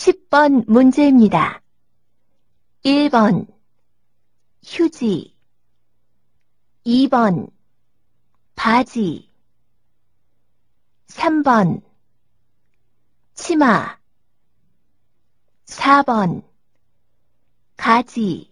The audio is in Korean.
10번 문제입니다. 1번 휴지. 2번 바지. 3번 치마. 4번 가지.